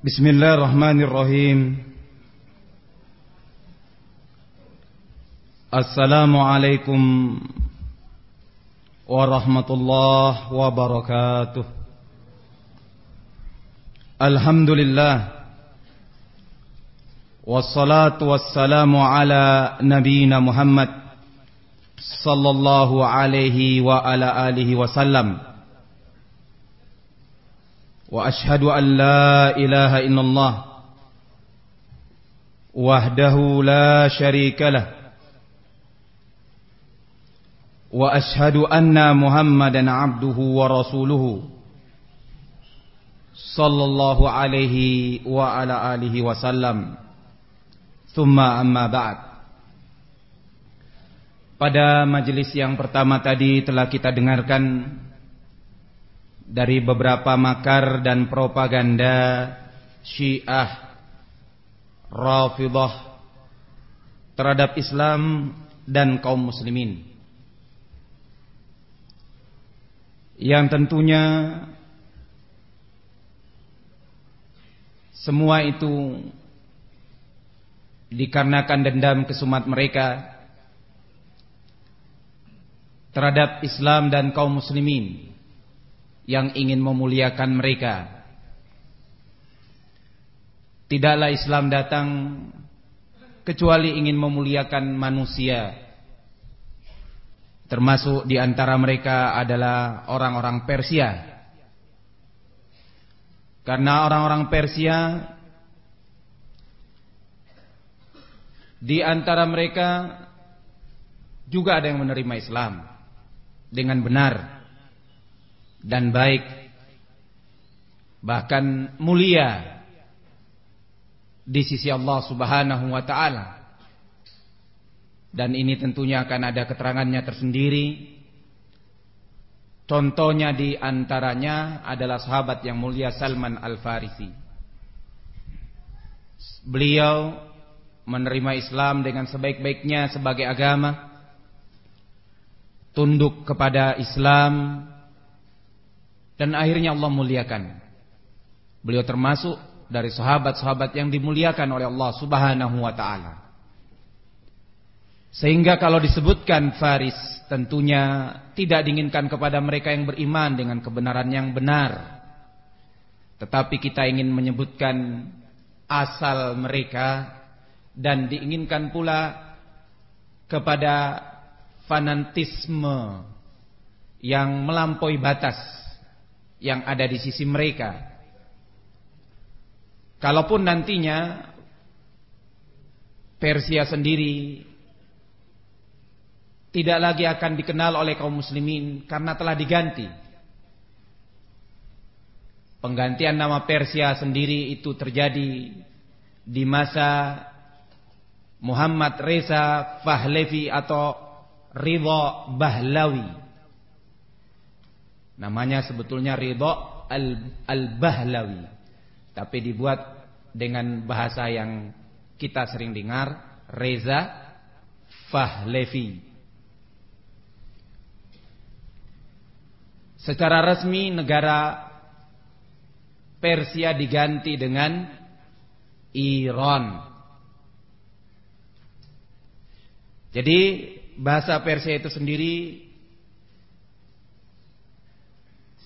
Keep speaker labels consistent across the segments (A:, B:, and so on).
A: بسم الله الرحمن الرحيم. السلام عليكم ورحمة الله وبركاته. الحمد لله والصلاة والسلام على نبينا محمد صلى الله عليه وعلى آله وسلم. واشهد ان لا اله الا الله وحده لا شريك له واشهد ان محمدا عبده ورسوله صلى الله عليه وعلى اله وسلم ثم اما بعد Pada majelis yang pertama tadi telah kita dengarkan dari beberapa makar dan propaganda Syiah Rafidah terhadap Islam dan kaum muslimin. Yang tentunya semua itu dikarenakan dendam kesumat mereka terhadap Islam dan kaum muslimin yang ingin memuliakan mereka. Tidaklah Islam datang kecuali ingin memuliakan manusia. Termasuk di antara mereka adalah orang-orang Persia. Karena orang-orang Persia di antara mereka juga ada yang menerima Islam dengan benar dan baik bahkan mulia di sisi Allah Subhanahu wa taala. Dan ini tentunya akan ada keterangannya tersendiri. Contohnya di antaranya adalah sahabat yang mulia Salman Al-Farisi. Beliau menerima Islam dengan sebaik-baiknya sebagai agama, tunduk kepada Islam dan akhirnya Allah muliakan. Beliau termasuk dari sahabat-sahabat yang dimuliakan oleh Allah Subhanahu wa taala. Sehingga kalau disebutkan Faris tentunya tidak diinginkan kepada mereka yang beriman dengan kebenaran yang benar. Tetapi kita ingin menyebutkan asal mereka dan diinginkan pula kepada fanatisme yang melampaui batas yang ada di sisi mereka. Kalaupun nantinya Persia sendiri tidak lagi akan dikenal oleh kaum muslimin karena telah diganti. Penggantian nama Persia sendiri itu terjadi di masa Muhammad Reza Fahlevi atau Ridho Bahlawi. Namanya sebetulnya Ridho Al-Bahlawi. Tapi dibuat dengan bahasa yang kita sering dengar, Reza Fahlevi. Secara resmi negara Persia diganti dengan Iran. Jadi bahasa Persia itu sendiri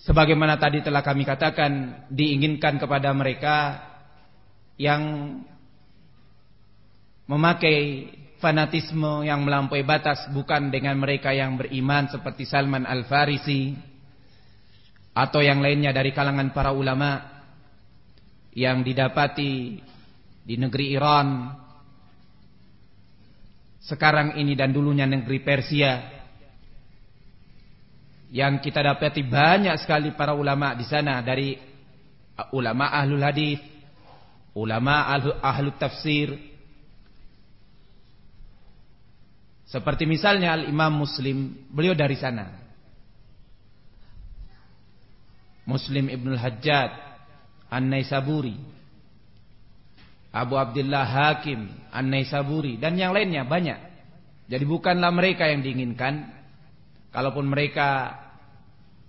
A: sebagaimana tadi telah kami katakan diinginkan kepada mereka yang memakai fanatisme yang melampaui batas bukan dengan mereka yang beriman seperti Salman Al-Farisi atau yang lainnya dari kalangan para ulama yang didapati di negeri Iran sekarang ini dan dulunya negeri Persia yang kita dapati banyak sekali para ulama di sana dari ulama ahlul hadis, ulama ahlu, ahlu tafsir. Seperti misalnya Al-Imam Muslim, beliau dari sana. Muslim Ibnul Hajjad An-Naisaburi Abu Abdullah Hakim An-Naisaburi dan yang lainnya banyak. Jadi bukanlah mereka yang diinginkan. Kalaupun mereka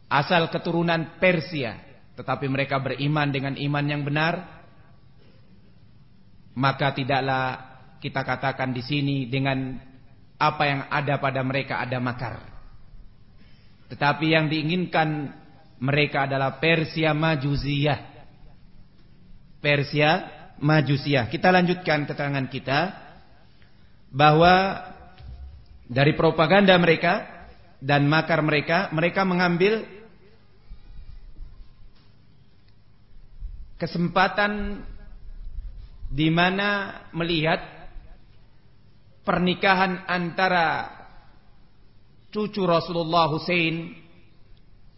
A: asal keturunan Persia, tetapi mereka beriman dengan iman yang benar, maka tidaklah kita katakan di sini dengan apa yang ada pada mereka ada makar. Tetapi yang diinginkan mereka adalah Persia Majusiyah. Persia Majusiyah. Kita lanjutkan keterangan kita bahwa dari propaganda mereka dan makar mereka, mereka mengambil kesempatan di mana melihat pernikahan antara cucu Rasulullah Hussein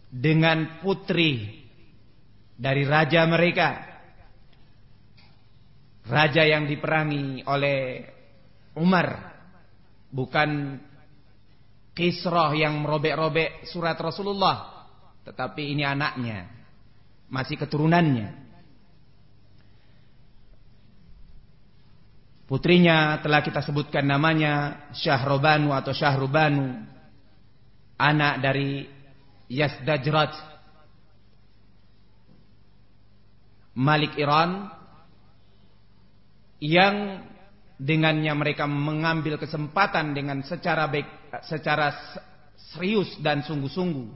A: dengan putri dari raja mereka. Raja yang diperangi oleh Umar. Bukan Kisrah yang merobek-robek surat Rasulullah. Tetapi ini anaknya. Masih keturunannya. Putrinya telah kita sebutkan namanya Syahrobanu atau Syahrubanu. Anak dari Yazdajrat. Malik Iran. Yang dengannya mereka mengambil kesempatan dengan secara baik, secara serius dan sungguh-sungguh.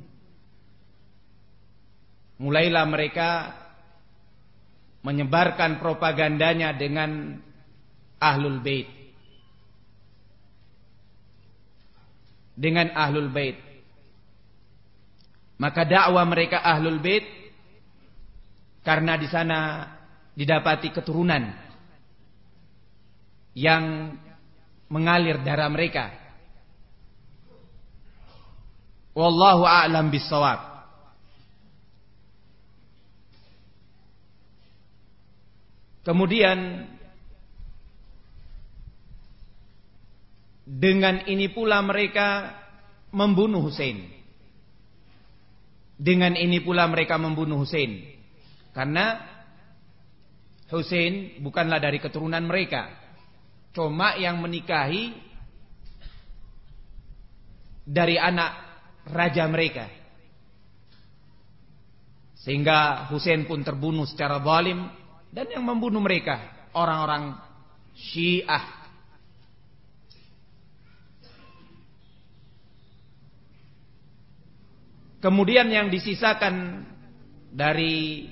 A: Mulailah mereka menyebarkan propagandanya dengan ahlul bait. Dengan ahlul bait. Maka dakwah mereka ahlul bait karena di sana didapati keturunan yang mengalir darah mereka. Wallahu a'lam bissawab. Kemudian dengan ini pula mereka membunuh Hussein. Dengan ini pula mereka membunuh Hussein. Karena Hussein bukanlah dari keturunan mereka. Cuma yang menikahi dari anak raja mereka. Sehingga Hussein pun terbunuh secara zalim dan yang membunuh mereka orang-orang Syiah. Kemudian yang disisakan dari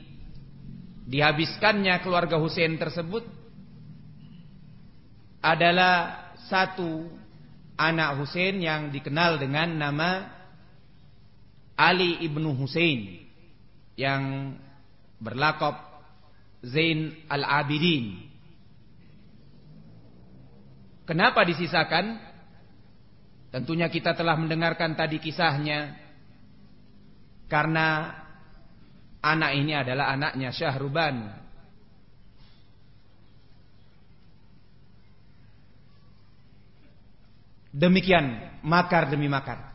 A: dihabiskannya keluarga Hussein tersebut adalah satu anak Hussein yang dikenal dengan nama Ali ibnu Hussein yang berlakop Zain al-Abidin. Kenapa disisakan? Tentunya kita telah mendengarkan tadi kisahnya. Karena anak ini adalah anaknya Syahruban Demikian makar demi makar.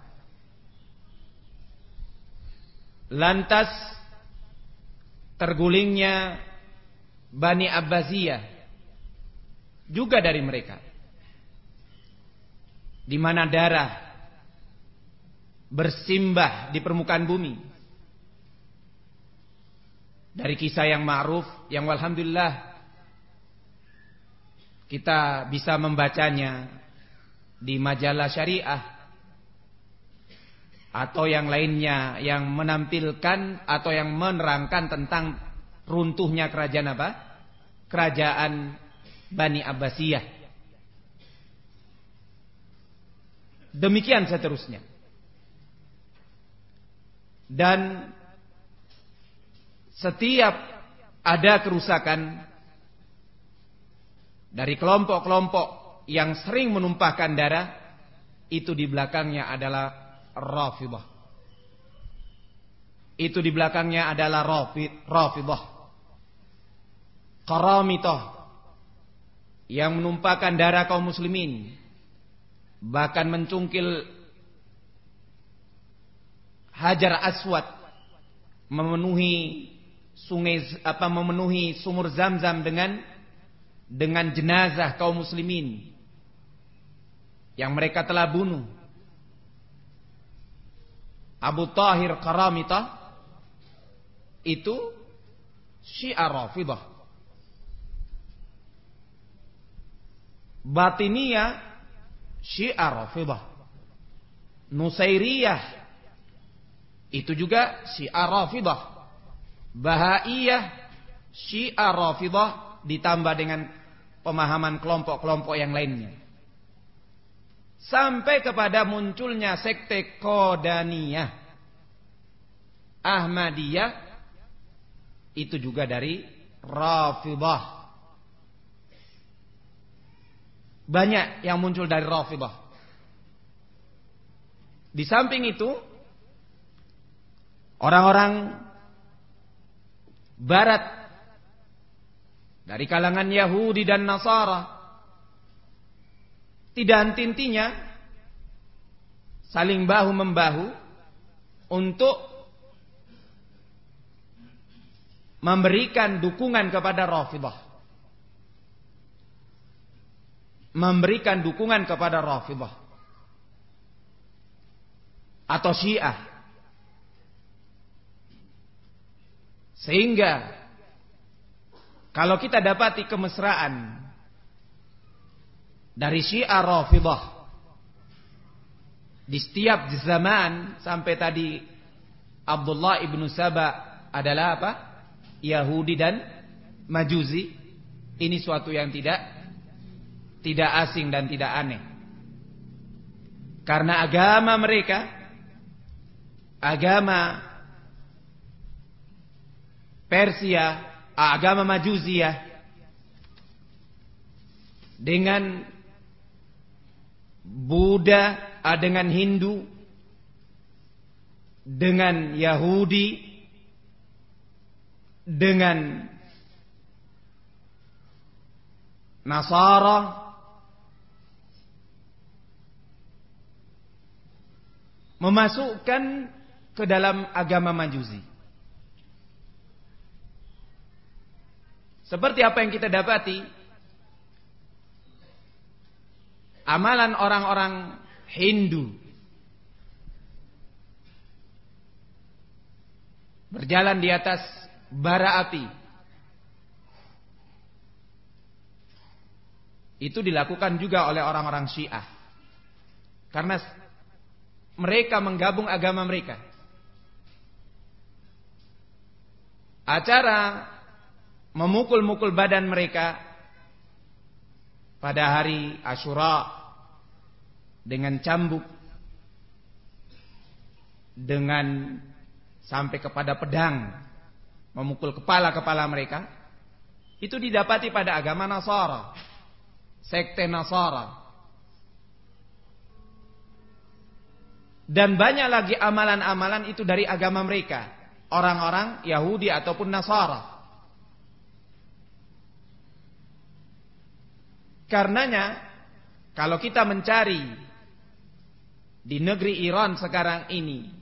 A: Lantas tergulingnya Bani Abbasiyah juga dari mereka. Di mana darah bersimbah di permukaan bumi. Dari kisah yang ma'ruf yang alhamdulillah kita bisa membacanya di majalah syariah atau yang lainnya yang menampilkan atau yang menerangkan tentang runtuhnya kerajaan apa? Kerajaan Bani Abbasiyah. Demikian seterusnya. Dan setiap ada kerusakan dari kelompok-kelompok yang sering menumpahkan darah itu di belakangnya adalah Rafidah. Itu di belakangnya adalah Rafidah. Karamitah yang menumpahkan darah kaum muslimin bahkan mencungkil Hajar Aswad memenuhi sungai apa memenuhi sumur Zam-Zam dengan dengan jenazah kaum muslimin yang mereka telah bunuh. Abu Tahir Karamita itu Syiah Rafidah. Batiniyah Syiah Rafidah. Nusairiyah itu juga Syiah Rafidah. Bahaiyah Syiah Rafidah ditambah dengan pemahaman kelompok-kelompok yang lainnya. Sampai kepada munculnya sekte Qadaniyah. Ahmadiyah itu juga dari Rafidah. Banyak yang muncul dari Rafidah. Di samping itu, orang-orang Barat dari kalangan Yahudi dan Nasara tidak antintinya saling bahu membahu untuk memberikan dukungan kepada Rafidah memberikan dukungan kepada Rafidah atau Syiah. Sehingga kalau kita dapati kemesraan dari Syiah Rafidah di setiap zaman sampai tadi Abdullah ibnu Saba adalah apa? Yahudi dan Majuzi. Ini suatu yang tidak tidak asing dan tidak aneh. Karena agama mereka agama Persia, agama Majuziyah dengan Buddha, dengan Hindu, dengan Yahudi, dengan Nasara, memasukkan ke dalam agama Majusi. Seperti apa yang kita dapati amalan orang-orang Hindu berjalan di atas bara api. Itu dilakukan juga oleh orang-orang Syiah. Karena mereka menggabung agama mereka. Acara memukul-mukul badan mereka pada hari Ashura dengan cambuk dengan sampai kepada pedang memukul kepala-kepala mereka itu didapati pada agama Nasara sekte Nasara Dan banyak lagi amalan-amalan itu dari agama mereka. Orang-orang Yahudi ataupun Nasara. Karenanya, kalau kita mencari di negeri Iran sekarang ini,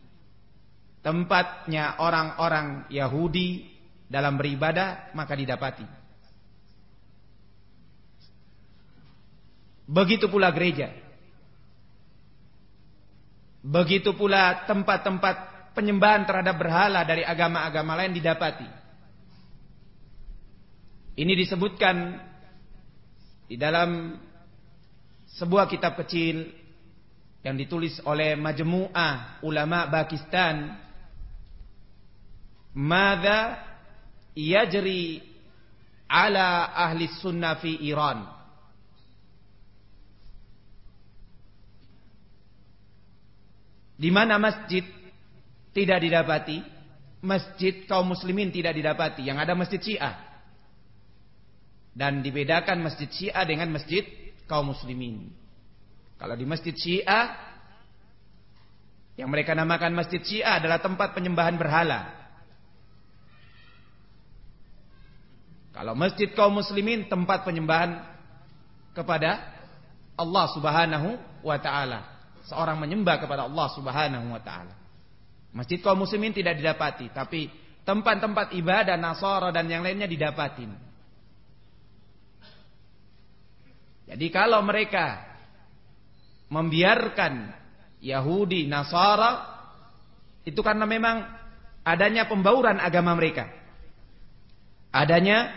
A: tempatnya orang-orang Yahudi dalam beribadah, maka didapati. Begitu pula gereja. Begitu pula tempat-tempat penyembahan terhadap berhala dari agama-agama lain didapati. Ini disebutkan di dalam sebuah kitab kecil yang ditulis oleh Majmu'ah Ulama Pakistan. Mada yajri ala ahli sunnah fi Iran. Di mana masjid tidak didapati, masjid kaum muslimin tidak didapati, yang ada masjid Syiah. Dan dibedakan masjid Syiah dengan masjid kaum muslimin. Kalau di masjid Syiah yang mereka namakan masjid Syiah adalah tempat penyembahan berhala. Kalau masjid kaum muslimin tempat penyembahan kepada Allah Subhanahu wa taala seorang menyembah kepada Allah Subhanahu wa taala. Masjid kaum muslimin tidak didapati, tapi tempat-tempat ibadah Nasara dan yang lainnya didapatin. Jadi kalau mereka membiarkan Yahudi, Nasara itu karena memang adanya pembauran agama mereka. Adanya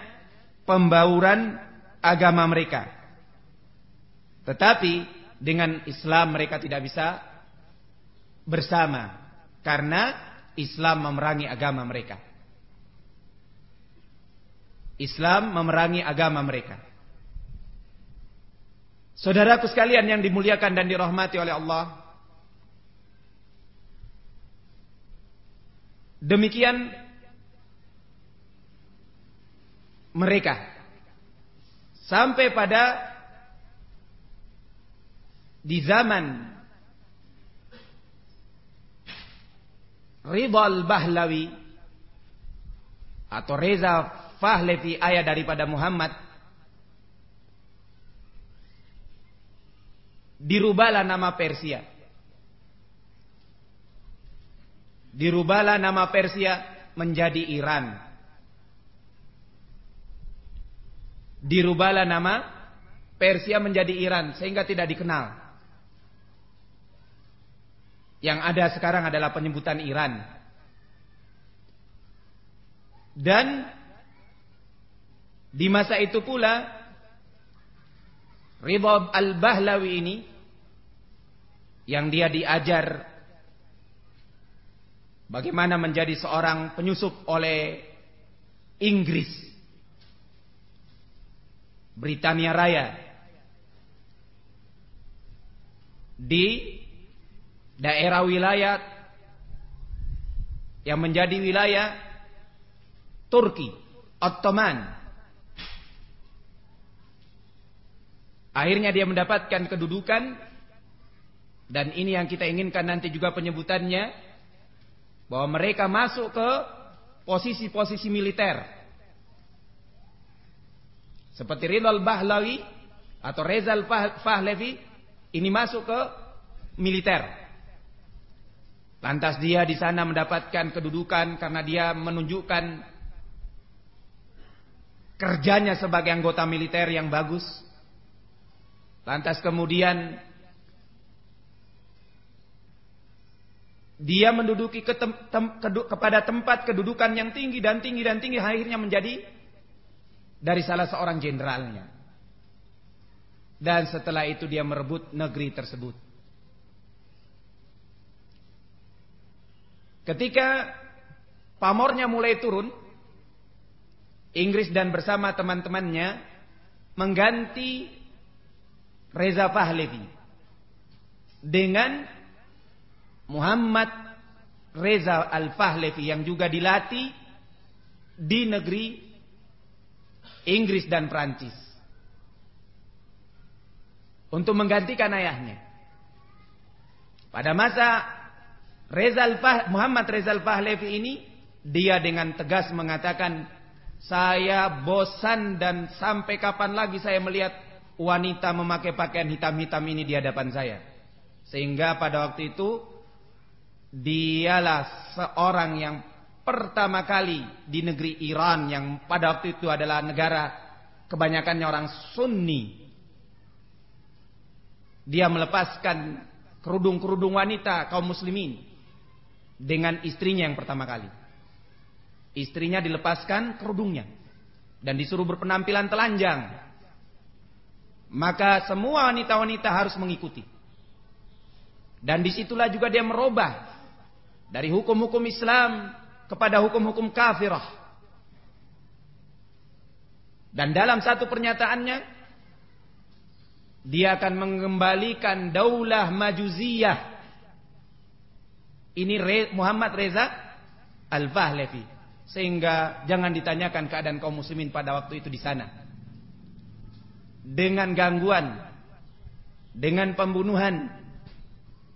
A: pembauran agama mereka. Tetapi dengan Islam mereka tidak bisa bersama karena Islam memerangi agama mereka. Islam memerangi agama mereka. Saudaraku sekalian yang dimuliakan dan dirahmati oleh Allah. Demikian mereka sampai pada di zaman Ridal Bahlawi atau Reza Fahlevi ayah daripada Muhammad dirubahlah nama Persia. Dirubahlah nama Persia menjadi Iran. Dirubahlah nama Persia menjadi Iran sehingga tidak dikenal. Yang ada sekarang adalah penyebutan Iran. Dan di masa itu pula Ridha Al-Bahlawi ini yang dia diajar bagaimana menjadi seorang penyusup oleh Inggris Britania Raya di daerah wilayah yang menjadi wilayah Turki, Ottoman. Akhirnya dia mendapatkan kedudukan dan ini yang kita inginkan nanti juga penyebutannya bahwa mereka masuk ke posisi-posisi militer. Seperti Ridal Bahlawi atau Rezal Fahlevi ini masuk ke militer. Lantas dia di sana mendapatkan kedudukan karena dia menunjukkan kerjanya sebagai anggota militer yang bagus. Lantas kemudian dia menduduki ke tem, tem, kedu, kepada tempat kedudukan yang tinggi dan tinggi dan tinggi akhirnya menjadi dari salah seorang jenderalnya. Dan setelah itu dia merebut negeri tersebut. Ketika pamornya mulai turun, Inggris dan bersama teman-temannya mengganti Reza Pahlavi dengan Muhammad Reza Al-Pahlavi yang juga dilatih di negeri Inggris dan Prancis untuk menggantikan ayahnya. Pada masa Rezal Fah, Muhammad Rezal Pahlevi ini dia dengan tegas mengatakan saya bosan dan sampai kapan lagi saya melihat wanita memakai pakaian hitam-hitam ini di hadapan saya. Sehingga pada waktu itu dialah seorang yang pertama kali di negeri Iran yang pada waktu itu adalah negara kebanyakannya orang Sunni. Dia melepaskan kerudung-kerudung wanita kaum muslimin dengan istrinya yang pertama kali. Istrinya dilepaskan kerudungnya dan disuruh berpenampilan telanjang. Maka semua wanita-wanita harus mengikuti. Dan di situlah juga dia merubah dari hukum-hukum Islam kepada hukum-hukum kafirah. Dan dalam satu pernyataannya dia akan mengembalikan daulah majuziyah ini Muhammad Reza Al-Fahlevi. Sehingga jangan ditanyakan keadaan kaum muslimin pada waktu itu di sana. Dengan gangguan, dengan pembunuhan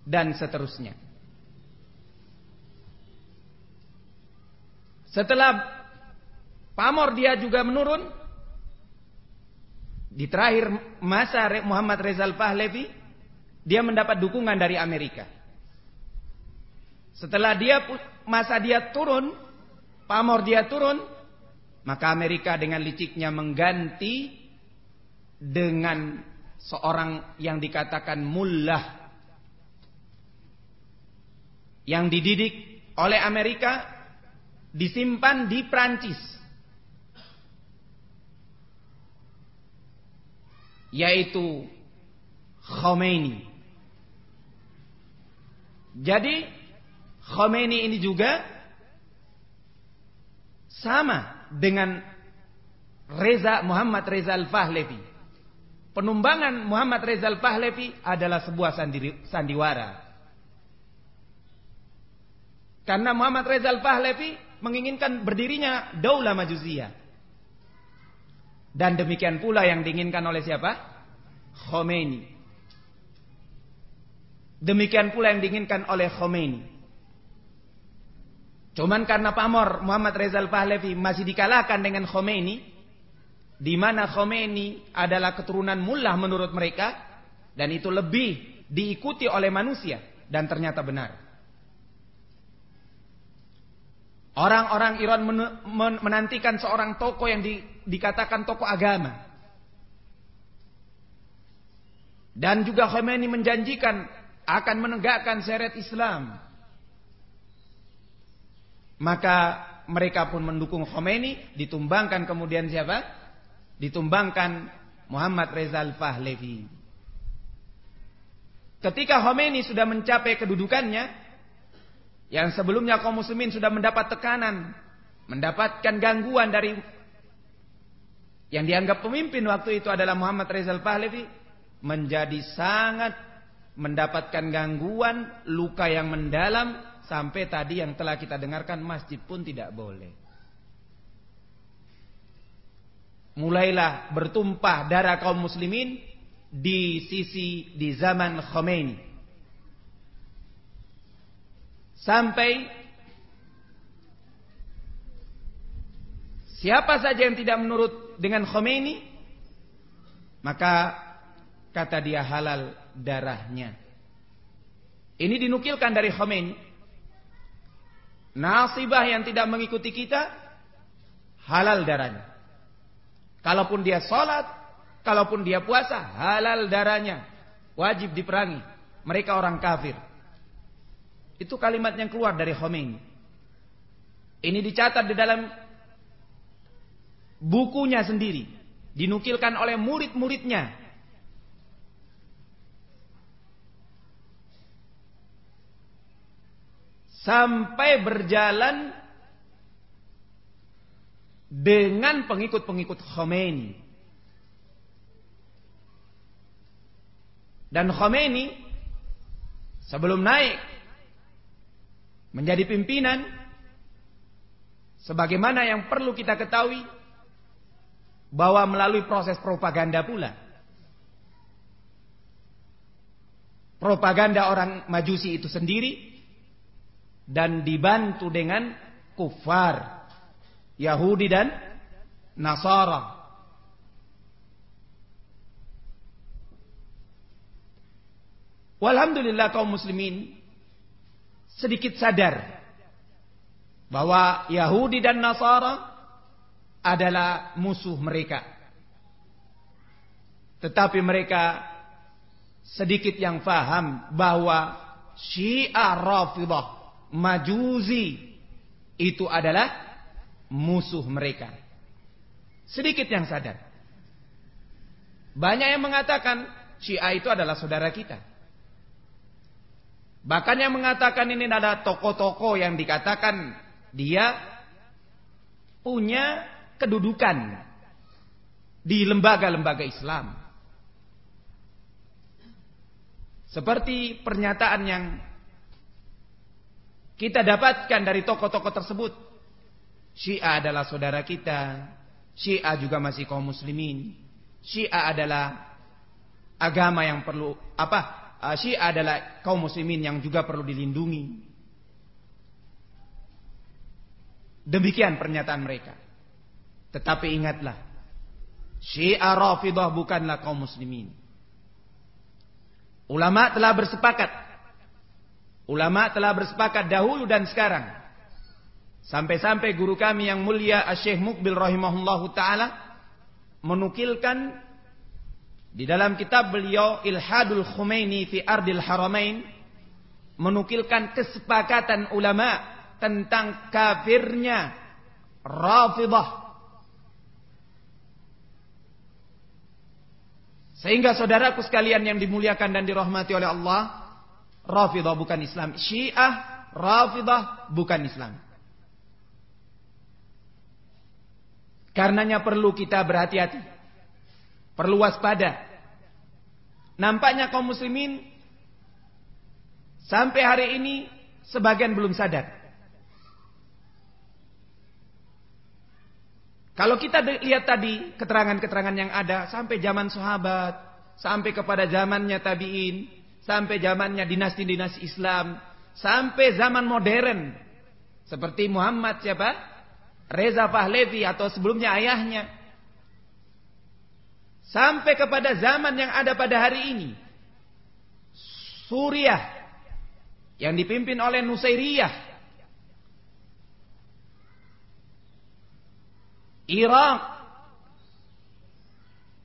A: dan seterusnya. Setelah pamor dia juga menurun di terakhir masa Muhammad Reza Al-Fahlevi dia mendapat dukungan dari Amerika. Setelah dia masa dia turun, pamor dia turun, maka Amerika dengan liciknya mengganti dengan seorang yang dikatakan mullah yang dididik oleh Amerika disimpan di Prancis yaitu Khomeini. Jadi Khomeini ini juga sama dengan Reza Muhammad Reza Al-Fahlevi. Penumbangan Muhammad Reza Al-Fahlevi adalah sebuah sandiwara. Karena Muhammad Reza Al-Fahlevi menginginkan berdirinya Daulah Majuziyah. Dan demikian pula yang diinginkan oleh siapa? Khomeini. Demikian pula yang diinginkan oleh Khomeini. Cuman karena pamor Muhammad Rezal Pahlavi masih dikalahkan dengan Khomeini, di mana Khomeini adalah keturunan mullah menurut mereka, dan itu lebih diikuti oleh manusia, dan ternyata benar. Orang-orang Iran menantikan seorang tokoh yang di, dikatakan tokoh agama. Dan juga Khomeini menjanjikan akan menegakkan syariat Islam. Maka mereka pun mendukung Khomeini, ditumbangkan kemudian siapa? Ditumbangkan Muhammad Reza Al-Fahlevi. Ketika Khomeini sudah mencapai kedudukannya, yang sebelumnya kaum muslimin sudah mendapat tekanan, mendapatkan gangguan dari yang dianggap pemimpin waktu itu adalah Muhammad Rizal Pahlavi menjadi sangat mendapatkan gangguan, luka yang mendalam sampai tadi yang telah kita dengarkan masjid pun tidak boleh. Mulailah bertumpah darah kaum muslimin di sisi di zaman Khomeini. Sampai siapa saja yang tidak menurut dengan Khomeini, maka kata dia halal darahnya. Ini dinukilkan dari Khomeini. Nasibah yang tidak mengikuti kita, halal darahnya. Kalaupun dia sholat, kalaupun dia puasa, halal darahnya. Wajib diperangi. Mereka orang kafir. Itu kalimat yang keluar dari Khomeini. Ini dicatat di dalam bukunya sendiri. Dinukilkan oleh murid-muridnya. Sampai berjalan dengan pengikut-pengikut Khomeini. Dan Khomeini sebelum naik menjadi pimpinan sebagaimana yang perlu kita ketahui bahwa melalui proses propaganda pula propaganda orang majusi itu sendiri dan dibantu dengan kufar Yahudi dan Nasara Walhamdulillah kaum muslimin sedikit sadar bahwa Yahudi dan Nasara adalah musuh mereka. Tetapi mereka sedikit yang faham bahwa Syiah Rafidah Majuzi itu adalah musuh mereka. Sedikit yang sadar. Banyak yang mengatakan Syiah itu adalah saudara kita. Bahkan yang mengatakan ini ada toko-toko yang dikatakan dia punya kedudukan di lembaga-lembaga Islam. Seperti pernyataan yang kita dapatkan dari toko-toko tersebut. Syiah adalah saudara kita. Syiah juga masih kaum muslimin. Syiah adalah agama yang perlu apa Ah, Syiah adalah kaum muslimin yang juga perlu dilindungi. Demikian pernyataan mereka. Tetapi ingatlah, Syiah Rafidah bukanlah kaum muslimin. Ulama telah bersepakat. Ulama telah bersepakat dahulu dan sekarang. Sampai-sampai guru kami yang mulia Syekh Mukbil rahimahullahu taala menukilkan di dalam kitab beliau Ilhadul Khumaini fi Ardil Haramain menukilkan kesepakatan ulama tentang kafirnya Rafidah. Sehingga saudaraku sekalian yang dimuliakan dan dirahmati oleh Allah, Rafidah bukan Islam. Syiah, Rafidah bukan Islam. Karenanya perlu kita berhati-hati. Perlu waspada. Nampaknya kaum muslimin sampai hari ini sebagian belum sadar. Kalau kita lihat tadi keterangan-keterangan yang ada sampai zaman sahabat, sampai kepada zamannya tabi'in, sampai zamannya dinasti-dinasti Islam, sampai zaman modern seperti Muhammad siapa? Reza Pahlavi atau sebelumnya ayahnya. Sampai kepada zaman yang ada pada hari ini. Suriah yang dipimpin oleh Nusairiyah. Irak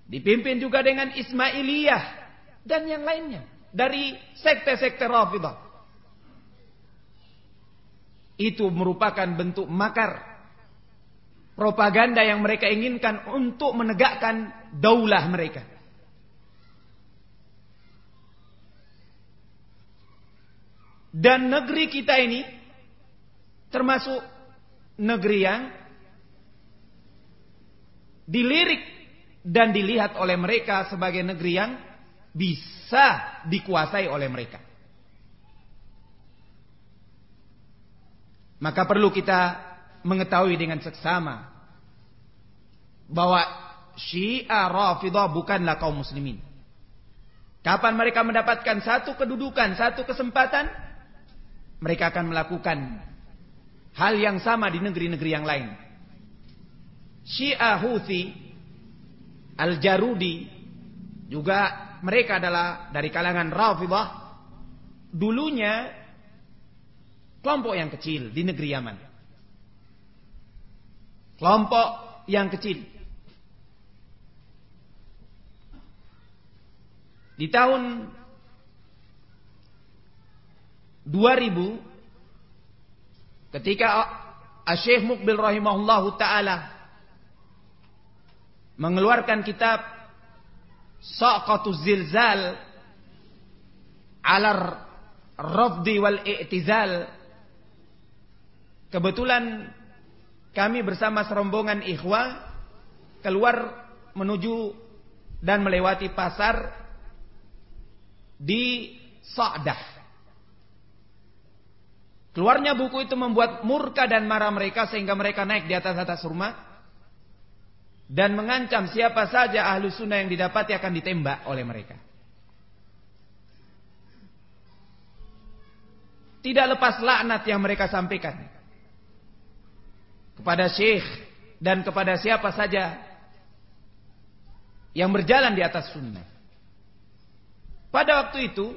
A: dipimpin juga dengan Ismailiyah dan yang lainnya dari sekte-sekte Rafidah. Itu merupakan bentuk makar propaganda yang mereka inginkan untuk menegakkan daulah mereka. Dan negeri kita ini termasuk negeri yang dilirik dan dilihat oleh mereka sebagai negeri yang bisa dikuasai oleh mereka. Maka perlu kita mengetahui dengan seksama bahwa Syiah Rafidah bukanlah kaum muslimin. Kapan mereka mendapatkan satu kedudukan, satu kesempatan, mereka akan melakukan hal yang sama di negeri-negeri yang lain. Syiah Houthi Al-Jarudi juga mereka adalah dari kalangan Rafidah dulunya kelompok yang kecil di negeri Yaman. Kelompok yang kecil. Di tahun 2000 ketika Syekh Mukbil rahimahullahu taala mengeluarkan kitab Saqatuz Zilzal ala Rafdi wal I'tizal kebetulan kami bersama serombongan ikhwah keluar menuju dan melewati pasar di Sa'dah. Keluarnya buku itu membuat murka dan marah mereka sehingga mereka naik di atas-atas rumah dan mengancam siapa saja ahlu sunnah yang didapati akan ditembak oleh mereka. Tidak lepas laknat yang mereka sampaikan kepada syekh dan kepada siapa saja yang berjalan di atas sunnah. Pada waktu itu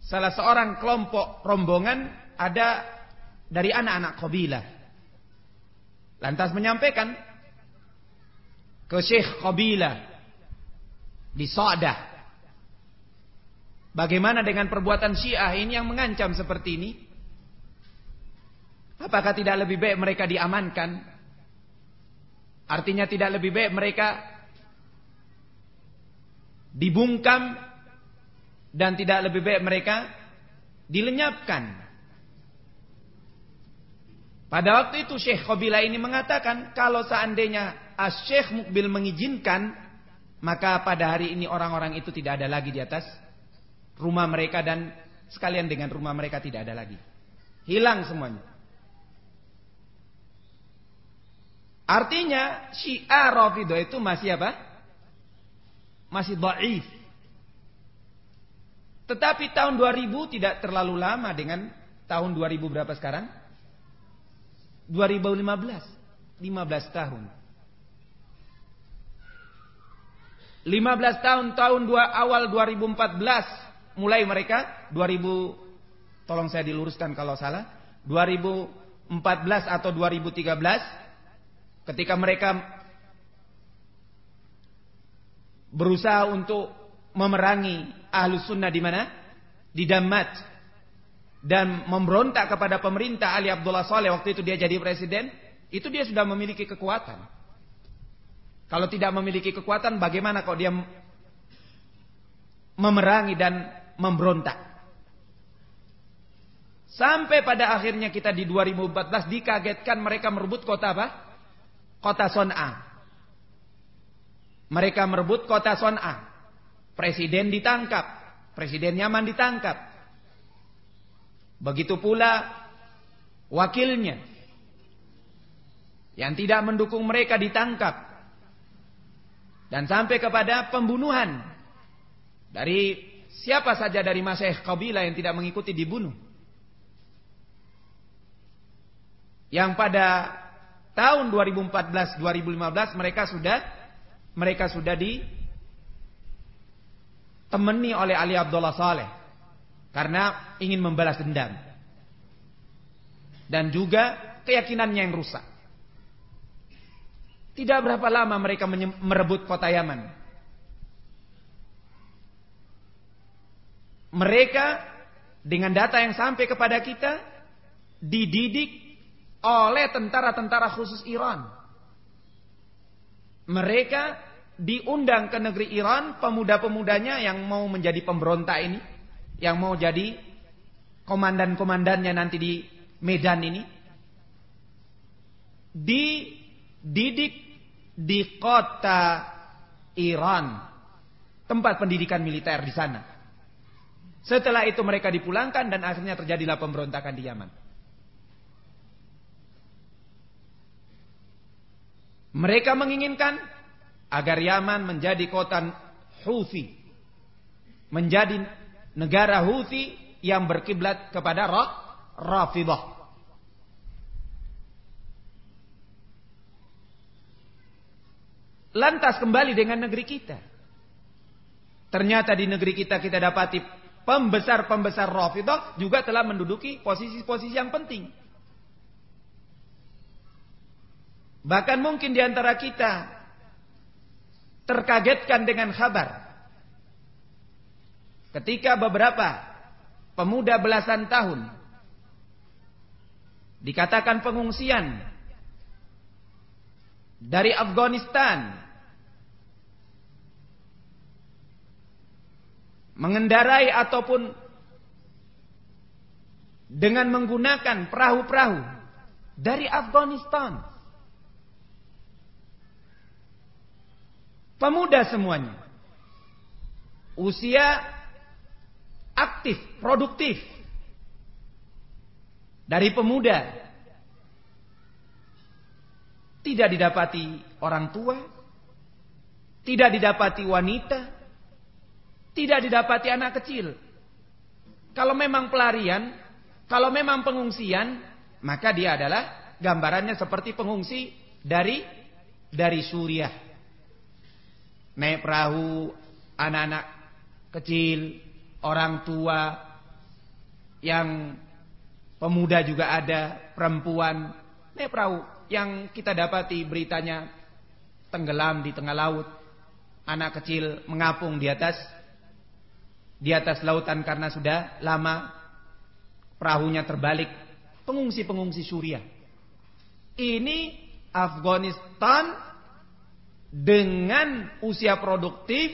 A: salah seorang kelompok rombongan ada dari anak-anak kabilah. Lantas menyampaikan ke Syekh kabilah di Sa'dah. Bagaimana dengan perbuatan Syiah ini yang mengancam seperti ini? Apakah tidak lebih baik mereka diamankan? Artinya tidak lebih baik mereka dibungkam dan tidak lebih baik mereka dilenyapkan. Pada waktu itu Syekh Qabila ini mengatakan kalau seandainya Syekh Mukbil mengizinkan maka pada hari ini orang-orang itu tidak ada lagi di atas rumah mereka dan sekalian dengan rumah mereka tidak ada lagi. Hilang semuanya. Artinya Syiah Rafidah itu masih apa? Masih dhaif. Tetapi tahun 2000 tidak terlalu lama dengan tahun 2000 berapa sekarang? 2015. 15 tahun. 15 tahun tahun dua, awal 2014 mulai mereka 2000 tolong saya diluruskan kalau salah 2014 atau 2013 Ketika mereka berusaha untuk memerangi ahlu sunnah di mana? Di Damat. Dan memberontak kepada pemerintah Ali Abdullah Saleh waktu itu dia jadi presiden. Itu dia sudah memiliki kekuatan. Kalau tidak memiliki kekuatan bagaimana kalau dia memerangi dan memberontak. Sampai pada akhirnya kita di 2014 dikagetkan mereka merebut kota apa? Kota Son'a. Mereka merebut kota Son'a. Presiden ditangkap. Presiden Yaman ditangkap. Begitu pula wakilnya. Yang tidak mendukung mereka ditangkap. Dan sampai kepada pembunuhan. Dari siapa saja dari Masyaikh Kabilah yang tidak mengikuti dibunuh. Yang pada tahun 2014-2015 mereka sudah mereka sudah ditemani oleh Ali Abdullah Saleh karena ingin membalas dendam. Dan juga keyakinannya yang rusak. Tidak berapa lama mereka merebut kota Yaman. Mereka dengan data yang sampai kepada kita dididik oleh tentara-tentara khusus Iran. Mereka diundang ke negeri Iran, pemuda-pemudanya yang mau menjadi pemberontak ini, yang mau jadi komandan-komandannya nanti di Medan ini, dididik di kota Iran, tempat pendidikan militer di sana. Setelah itu mereka dipulangkan dan akhirnya terjadilah pemberontakan di Yaman. Mereka menginginkan agar Yaman menjadi kota Houthi. Menjadi negara Houthi yang berkiblat kepada Rafidah. Lantas kembali dengan negeri kita. Ternyata di negeri kita kita dapati pembesar-pembesar Rafidah juga telah menduduki posisi-posisi yang penting. Bahkan mungkin di antara kita terkagetkan dengan kabar ketika beberapa pemuda belasan tahun dikatakan pengungsian dari Afghanistan mengendarai ataupun dengan menggunakan perahu-perahu dari Afghanistan Pemuda semuanya. Usia aktif, produktif. Dari pemuda. Tidak didapati orang tua. Tidak didapati wanita. Tidak didapati anak kecil. Kalau memang pelarian, kalau memang pengungsian, maka dia adalah gambarannya seperti pengungsi dari dari Suriah naik perahu, anak-anak kecil, orang tua, yang pemuda juga ada, perempuan, naik perahu. Yang kita dapati beritanya tenggelam di tengah laut, anak kecil mengapung di atas di atas lautan karena sudah lama perahunya terbalik pengungsi-pengungsi Suriah. Ini Afghanistan dengan usia produktif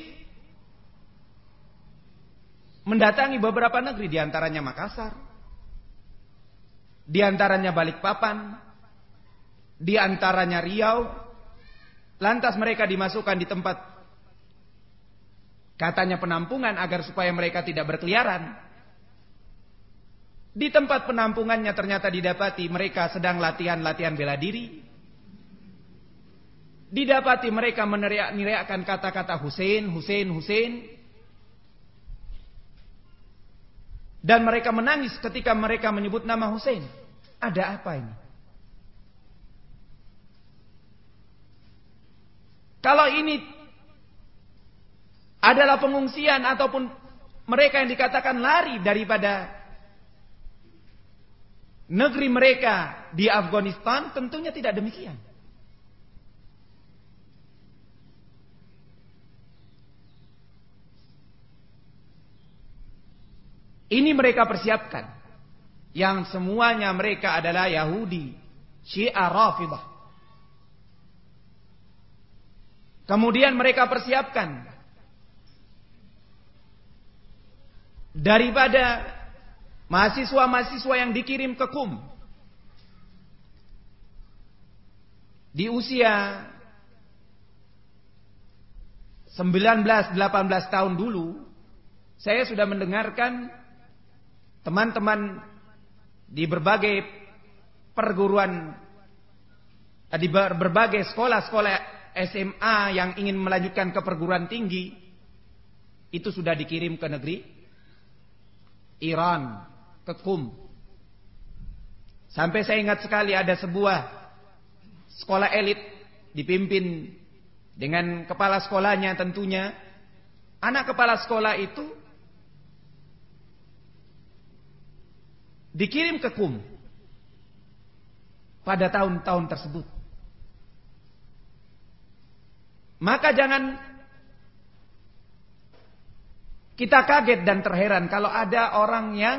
A: mendatangi beberapa negeri di antaranya Makassar, di antaranya Balikpapan, di antaranya Riau. Lantas mereka dimasukkan di tempat katanya penampungan agar supaya mereka tidak berkeliaran. Di tempat penampungannya ternyata didapati mereka sedang latihan-latihan bela diri. Didapati mereka meneriak-neriakkan kata-kata Hussein, Hussein, Hussein. Dan mereka menangis ketika mereka menyebut nama Hussein. Ada apa ini? Kalau ini adalah pengungsian ataupun mereka yang dikatakan lari daripada negeri mereka di Afghanistan, tentunya tidak demikian. Ini mereka persiapkan. Yang semuanya mereka adalah Yahudi. Syiah Rafidah. Kemudian mereka persiapkan. daripada mahasiswa-mahasiswa yang dikirim ke KUM di usia 19-18 tahun dulu saya sudah mendengarkan teman-teman di berbagai perguruan di berbagai sekolah-sekolah SMA yang ingin melanjutkan ke perguruan tinggi itu sudah dikirim ke negeri Iran, ke Kum. Sampai saya ingat sekali ada sebuah sekolah elit dipimpin dengan kepala sekolahnya tentunya. Anak kepala sekolah itu dikirim ke Kum pada tahun-tahun tersebut. Maka jangan kita kaget dan terheran kalau ada orang yang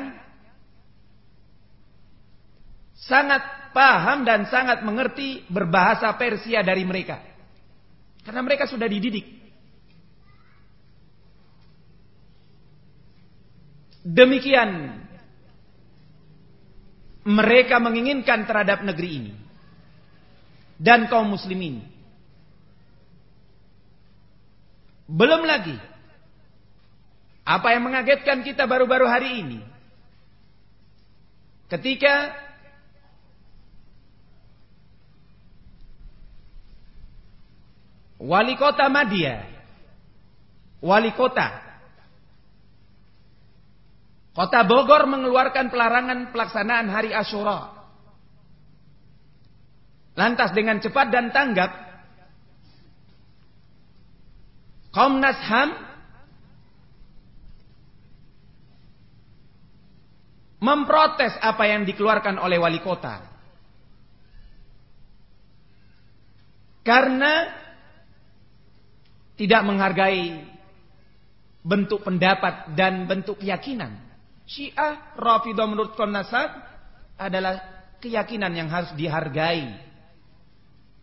A: sangat paham dan sangat mengerti berbahasa Persia dari mereka. Karena mereka sudah dididik. Demikian mereka menginginkan terhadap negeri ini dan kaum muslimin. Belum lagi. Apa yang mengagetkan kita baru-baru hari ini. Ketika wali kota Madia, wali kota kota Bogor mengeluarkan pelarangan pelaksanaan hari Ashura. Lantas dengan cepat dan tanggap Komnas HAM memprotes apa yang dikeluarkan oleh wali kota. Karena tidak menghargai bentuk pendapat dan bentuk keyakinan. Syiah Rafidah menurut Komnas HAM adalah keyakinan yang harus dihargai,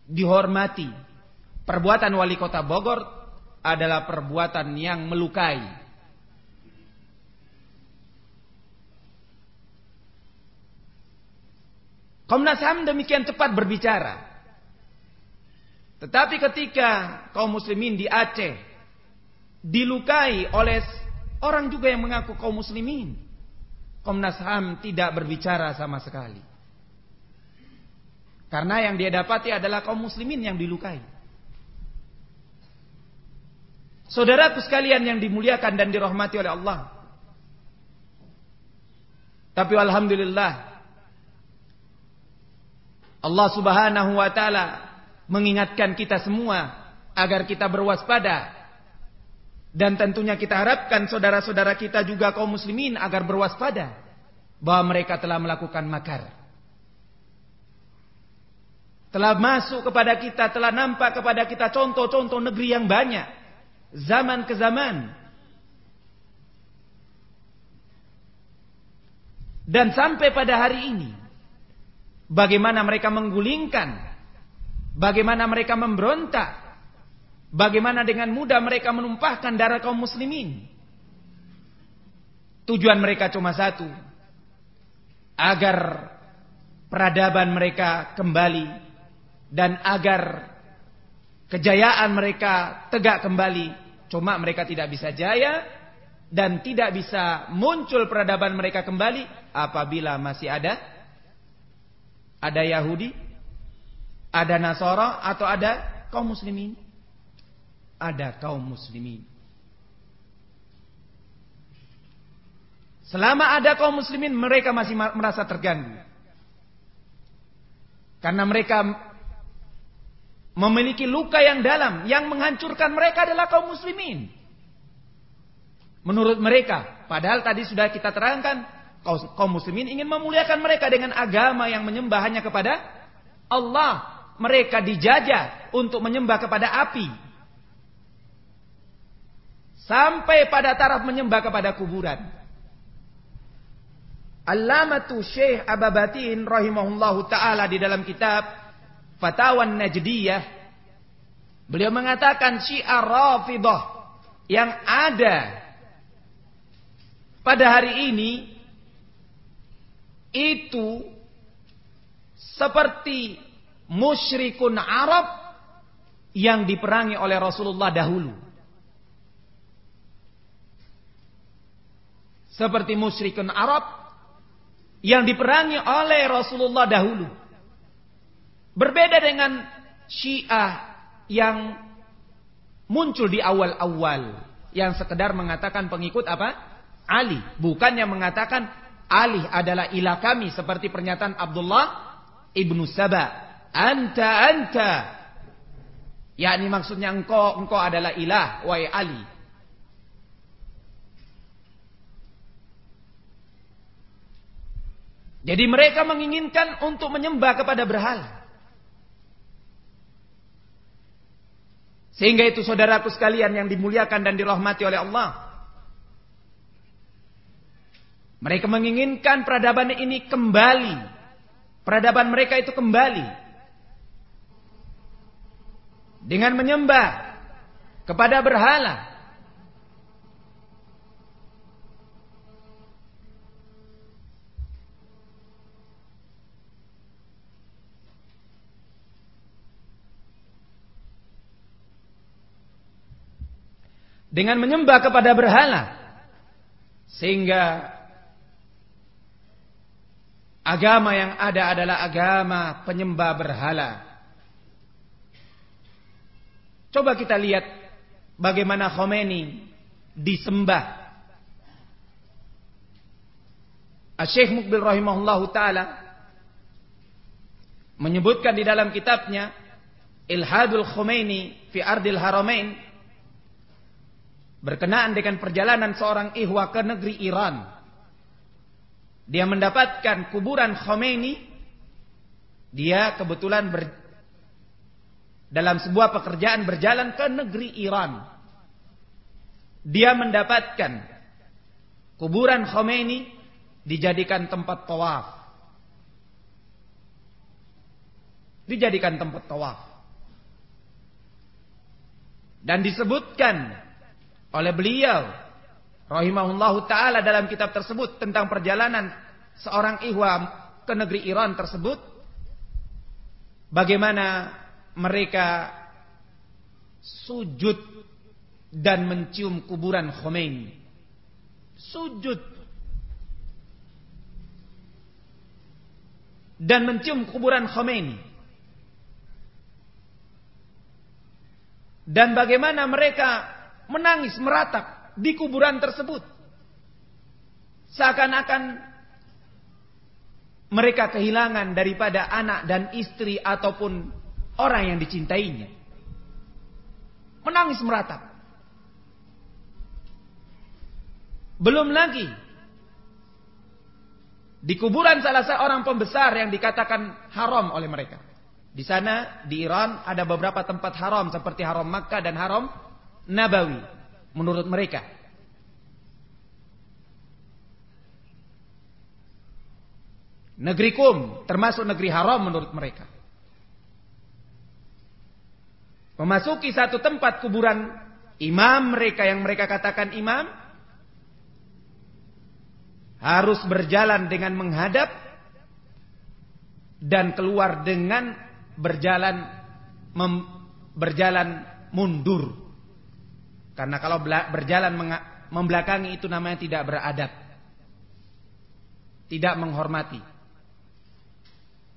A: dihormati. Perbuatan wali kota Bogor adalah perbuatan yang melukai. Komnas HAM demikian cepat berbicara. Tetapi ketika kaum muslimin di Aceh dilukai oleh orang juga yang mengaku kaum muslimin, Komnas HAM tidak berbicara sama sekali. Karena yang dia dapati adalah kaum muslimin yang dilukai. Saudaraku sekalian yang dimuliakan dan dirahmati oleh Allah. Tapi alhamdulillah Allah Subhanahu wa taala mengingatkan kita semua agar kita berwaspada dan tentunya kita harapkan saudara-saudara kita juga kaum muslimin agar berwaspada bahwa mereka telah melakukan makar. Telah masuk kepada kita, telah nampak kepada kita contoh-contoh negeri yang banyak zaman ke zaman. Dan sampai pada hari ini, bagaimana mereka menggulingkan, bagaimana mereka memberontak, bagaimana dengan mudah mereka menumpahkan darah kaum muslimin. Tujuan mereka cuma satu, agar peradaban mereka kembali dan agar kejayaan mereka tegak kembali Cuma mereka tidak bisa jaya dan tidak bisa muncul peradaban mereka kembali apabila masih ada ada Yahudi, ada Nasara atau ada kaum muslimin. Ada kaum muslimin. Selama ada kaum muslimin mereka masih merasa terganggu. Karena mereka memiliki luka yang dalam yang menghancurkan mereka adalah kaum muslimin. Menurut mereka, padahal tadi sudah kita terangkan kaum muslimin ingin memuliakan mereka dengan agama yang menyembah hanya kepada Allah. Mereka dijajah untuk menyembah kepada api. Sampai pada taraf menyembah kepada kuburan. Allamatu Syekh Ababatin rahimahullahu taala di dalam kitab Fatawan Najdiyah beliau mengatakan Syiah Rafidah yang ada pada hari ini itu seperti musyrikun Arab yang diperangi oleh Rasulullah dahulu. Seperti musyrikun Arab yang diperangi oleh Rasulullah dahulu. Berbeda dengan Syiah yang muncul di awal-awal yang sekedar mengatakan pengikut apa? Ali, bukannya mengatakan Ali adalah ilah kami seperti pernyataan Abdullah ibnu Saba. Anta anta. Yakni maksudnya engkau engkau adalah ilah wahai Ali. Jadi mereka menginginkan untuk menyembah kepada berhala. Sehingga itu saudaraku sekalian yang dimuliakan dan dirahmati oleh Allah. Mereka menginginkan peradaban ini kembali. Peradaban mereka itu kembali. Dengan menyembah kepada berhala. Dengan menyembah kepada berhala. Sehingga Agama yang ada adalah agama penyembah berhala. Coba kita lihat bagaimana Khomeini disembah. Syekh Mukbil rahimahullah taala menyebutkan di dalam kitabnya Ilhadul Khomeini fi Ardil Haramain berkenaan dengan perjalanan seorang ihwa ke negeri Iran dia mendapatkan kuburan Khomeini, dia kebetulan ber, dalam sebuah pekerjaan berjalan ke negeri Iran. Dia mendapatkan kuburan Khomeini dijadikan tempat tawaf. Dijadikan tempat tawaf. Dan disebutkan oleh beliau rahimahullahu taala dalam kitab tersebut tentang perjalanan seorang ihwam ke negeri Iran tersebut. Bagaimana mereka sujud dan mencium kuburan Khomeini. Sujud. Dan mencium kuburan Khomeini. Dan bagaimana mereka menangis meratap di kuburan tersebut. Seakan-akan mereka kehilangan daripada anak dan istri ataupun orang yang dicintainya. Menangis meratap. Belum lagi di kuburan salah seorang pembesar yang dikatakan haram oleh mereka. Di sana di Iran ada beberapa tempat haram seperti haram Makkah dan haram Nabawi menurut mereka. Negeri Kum termasuk negeri haram menurut mereka. Memasuki satu tempat kuburan imam mereka yang mereka katakan imam harus berjalan dengan menghadap dan keluar dengan berjalan mem, berjalan mundur karena kalau berjalan membelakangi itu namanya tidak beradab. Tidak menghormati.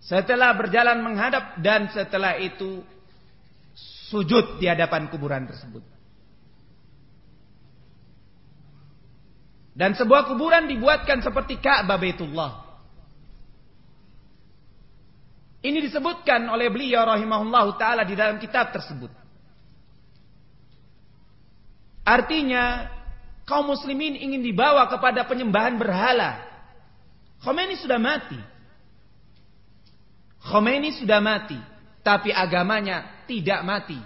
A: Setelah berjalan menghadap dan setelah itu sujud di hadapan kuburan tersebut. Dan sebuah kuburan dibuatkan seperti Ka'bah Baitullah. Ini disebutkan oleh beliau rahimahullah taala di dalam kitab tersebut. Artinya kaum muslimin ingin dibawa kepada penyembahan berhala. Khomeini sudah mati. Khomeini sudah mati, tapi agamanya tidak mati.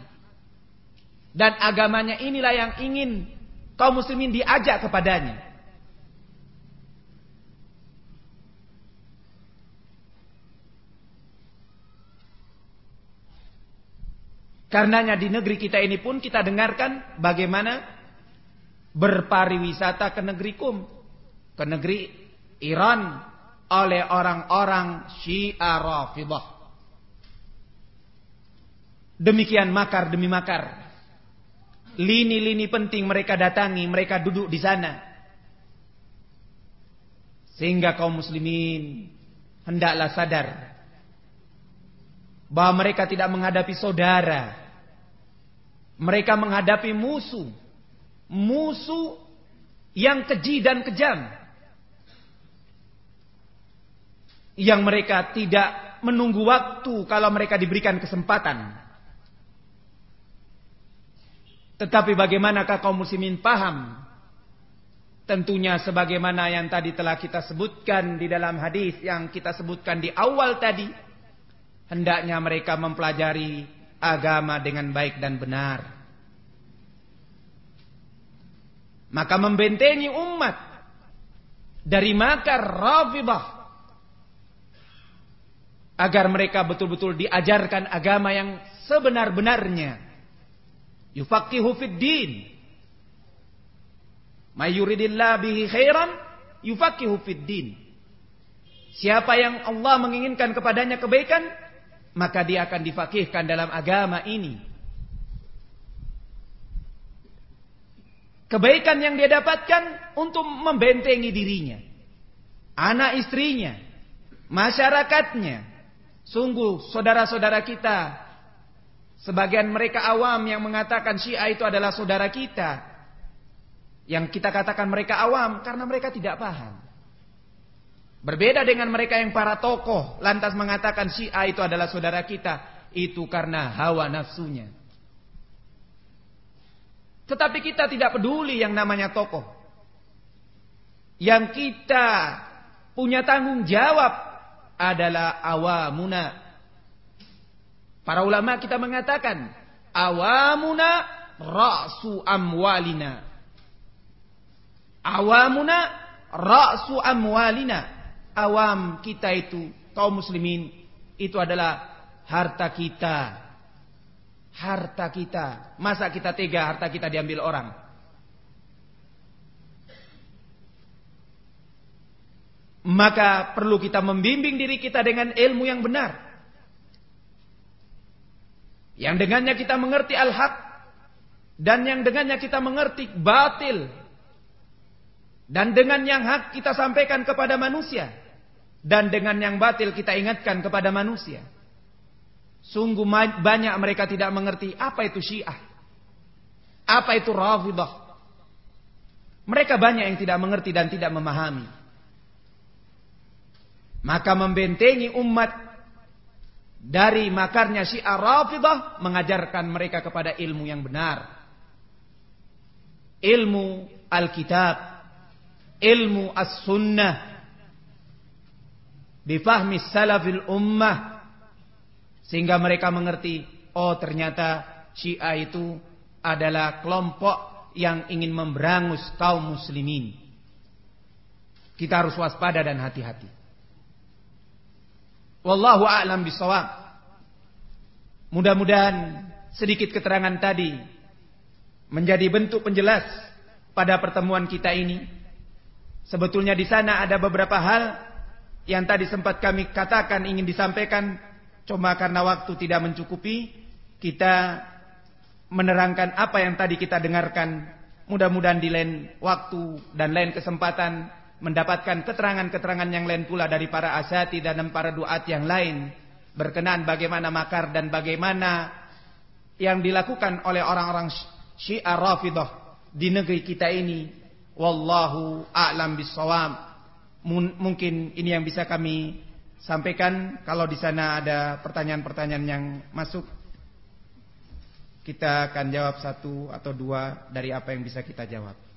A: Dan agamanya inilah yang ingin kaum muslimin diajak kepadanya. Karenanya di negeri kita ini pun kita dengarkan bagaimana berpariwisata ke negeri Kum. ke negeri Iran oleh orang-orang Syiah Rafidah. Demikian makar demi makar. Lini-lini penting mereka datangi, mereka duduk di sana. Sehingga kaum muslimin hendaklah sadar bahwa mereka tidak menghadapi saudara. Mereka menghadapi musuh. Musuh yang keji dan kejam. Yang mereka tidak menunggu waktu kalau mereka diberikan kesempatan. Tetapi bagaimanakah kaum muslimin paham? Tentunya sebagaimana yang tadi telah kita sebutkan di dalam hadis yang kita sebutkan di awal tadi. Hendaknya mereka mempelajari agama dengan baik dan benar. Maka membentengi umat dari makar rafidah. Agar mereka betul-betul diajarkan agama yang sebenar-benarnya yufaqihu fid din. May yuridillah bihi khairan yufaqihu fid din. Siapa yang Allah menginginkan kepadanya kebaikan, maka dia akan difakihkan dalam agama ini. Kebaikan yang dia dapatkan untuk membentengi dirinya, anak istrinya, masyarakatnya. Sungguh saudara-saudara kita Sebagian mereka awam yang mengatakan Syiah itu adalah saudara kita. Yang kita katakan mereka awam karena mereka tidak paham. Berbeda dengan mereka yang para tokoh lantas mengatakan Syiah itu adalah saudara kita. Itu karena hawa nafsunya. Tetapi kita tidak peduli yang namanya tokoh. Yang kita punya tanggung jawab adalah awamuna Para ulama kita mengatakan awamuna ra'su amwalina. Awamuna ra'su amwalina. Awam kita itu kaum muslimin itu adalah harta kita. Harta kita. Masa kita tega harta kita diambil orang? Maka perlu kita membimbing diri kita dengan ilmu yang benar. Yang dengannya kita mengerti al-haq dan yang dengannya kita mengerti batil. Dan dengan yang hak kita sampaikan kepada manusia dan dengan yang batil kita ingatkan kepada manusia. Sungguh banyak mereka tidak mengerti apa itu Syiah. Apa itu Rafidah. Mereka banyak yang tidak mengerti dan tidak memahami. Maka membentengi umat dari makarnya Syiah Rafidah mengajarkan mereka kepada ilmu yang benar. Ilmu Alkitab, ilmu As-Sunnah, bifahmi salafil ummah sehingga mereka mengerti oh ternyata Syiah itu adalah kelompok yang ingin memberangus kaum muslimin. Kita harus waspada dan hati-hati. Wallahu a'lam bisawab. Mudah-mudahan sedikit keterangan tadi menjadi bentuk penjelas pada pertemuan kita ini. Sebetulnya di sana ada beberapa hal yang tadi sempat kami katakan ingin disampaikan, cuma karena waktu tidak mencukupi, kita menerangkan apa yang tadi kita dengarkan. Mudah-mudahan di lain waktu dan lain kesempatan mendapatkan keterangan-keterangan yang lain pula dari para asati dan para duat yang lain. Berkenaan bagaimana makar dan bagaimana yang dilakukan oleh orang-orang Syiah Rafidah di negeri kita ini. Wallahu a'lam bissawab. Mungkin ini yang bisa kami sampaikan kalau di sana ada pertanyaan-pertanyaan yang masuk. Kita akan jawab satu atau dua dari apa yang bisa kita jawab